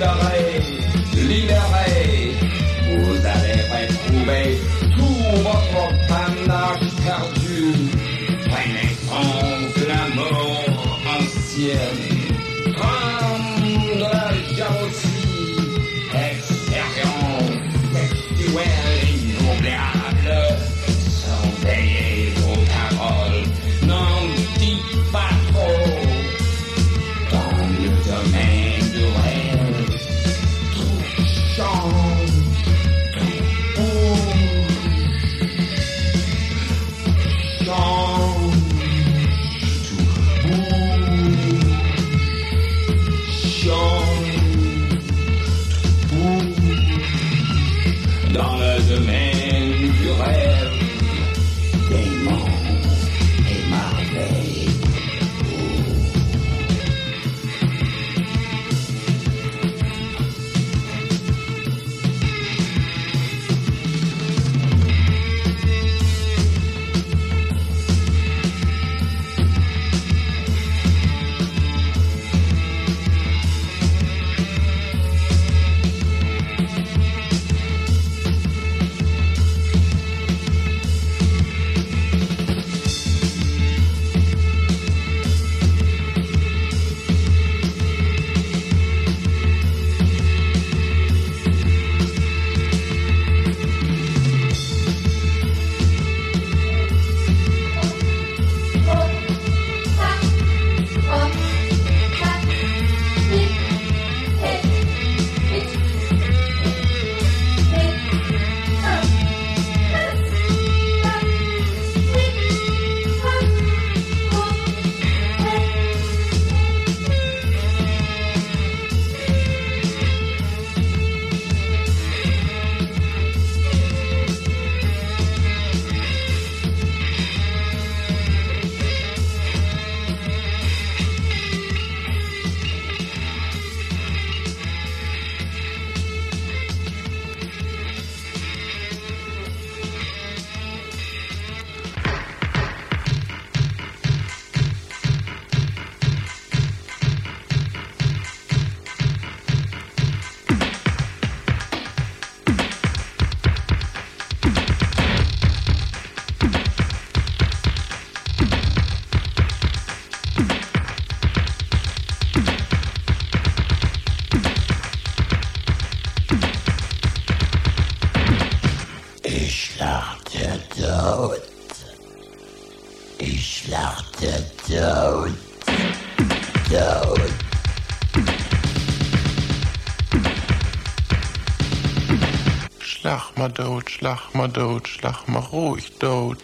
Sicherheit. Schlag mal dood, schlag mal ruhig dood.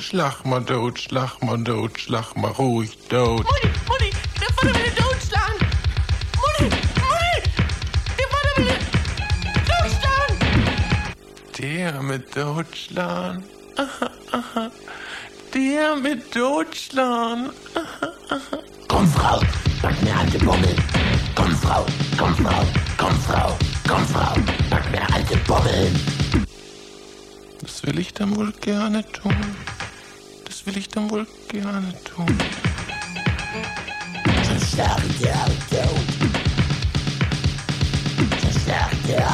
Schlag mal dood, schlag mal dood, schlag mal ruhig dood. Mutti, Mutti, der Vater will doodschlagen. Mutti, Mutti, der Vater will doodschlagen. Der mit Deutschland. Aha, aha. Der mit Deutschland. Komm, Frau, pack mir alte Bummel. Komm, Frau, komm, Frau, komm, Frau, komm, Frau, pack mir alte Bummeln. Das will ich dann wohl gerne tun. Das will ich dann wohl gerne tun. Zerstörte Auto. Zerstörte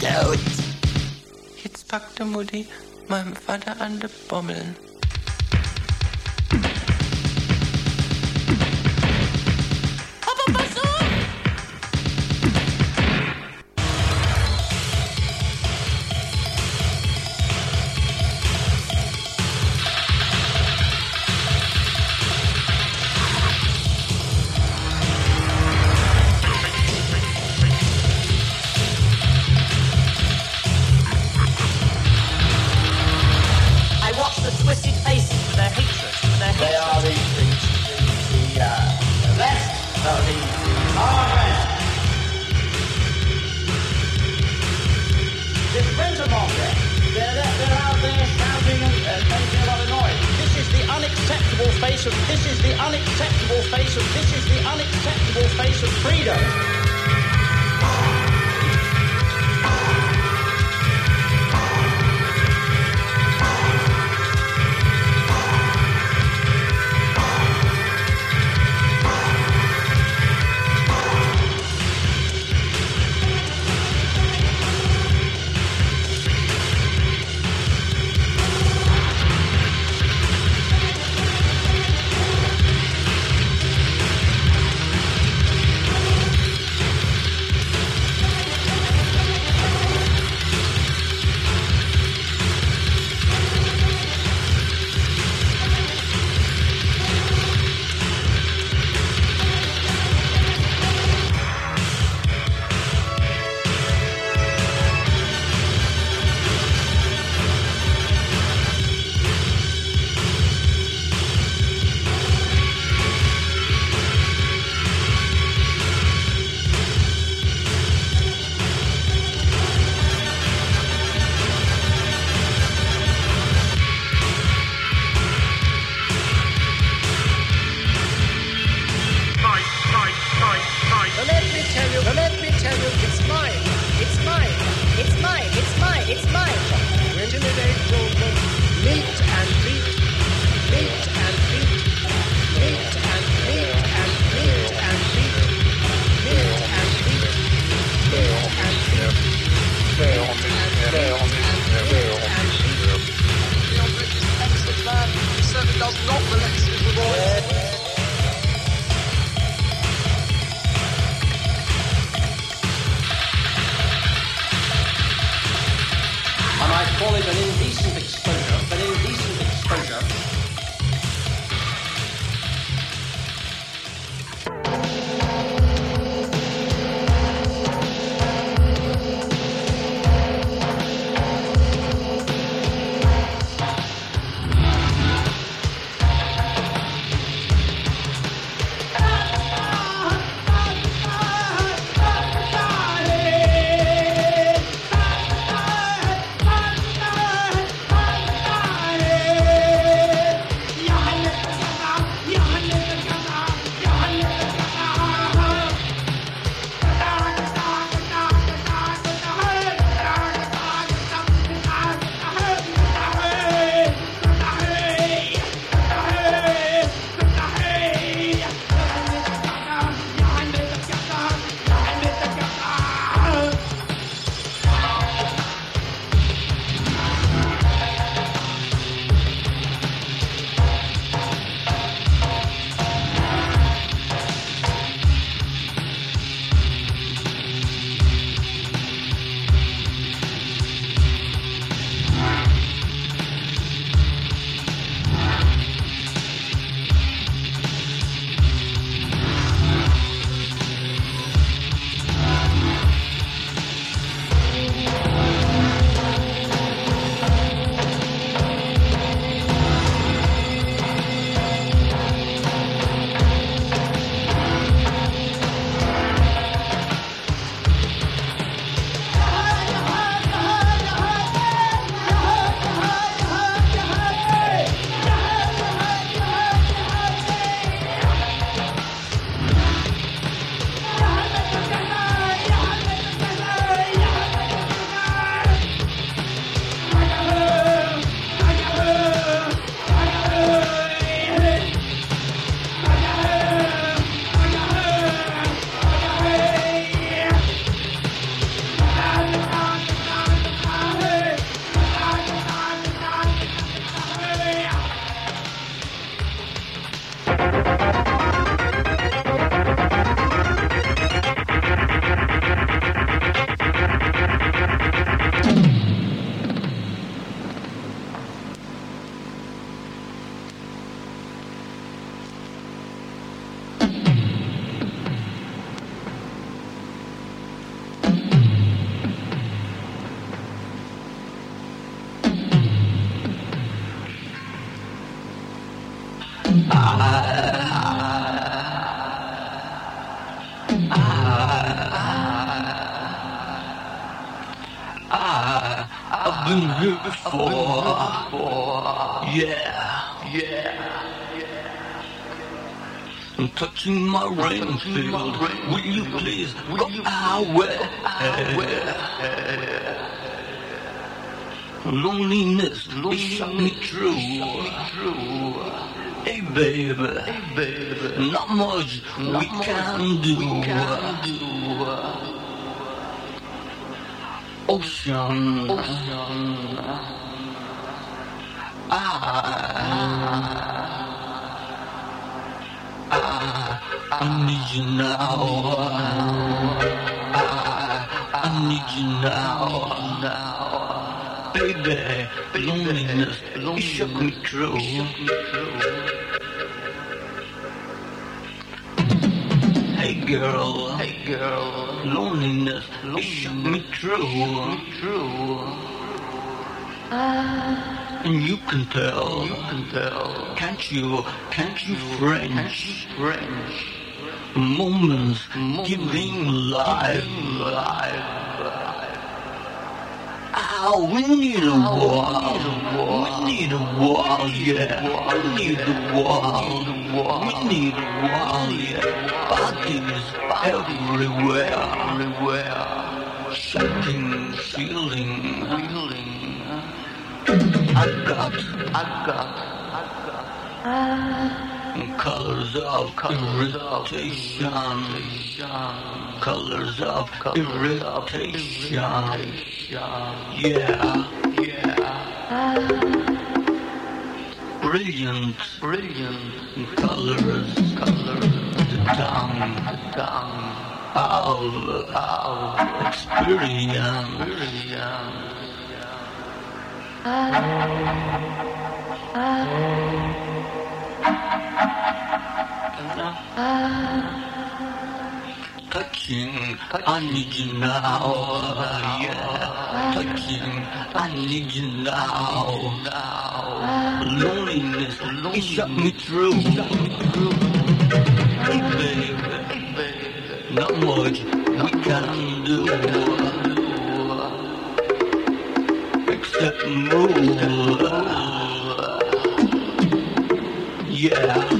Tod. Jetzt packte Mutti meinem Vater an de Bommeln. Touching my rain field. Will you please go away? Loneliness, it shot me through. Hey baby, hey baby, not much we can do. We can do. Ocean, ocean. Ah, I need you now. I, need you now. Baby, loneliness, it shook me through. Hey girl, hey girl, loneliness, it shook me through. True. And you can tell, you can tell, can't you, can't you French, French, moments giving life, life. Ah, we need a wall, we need a wall, yeah, we need a wall, we need a wall, yeah, bodies everywhere, everywhere, shaking, feeling, I got, I got, I got colors of irritation, colors of irritation. Yeah, yeah. Brilliant, brilliant colors, colors. The tongue of, of experience. experience. I I need you now, now. Loneliness, it shut me through. Hey baby, not much we can do. Move. Yeah.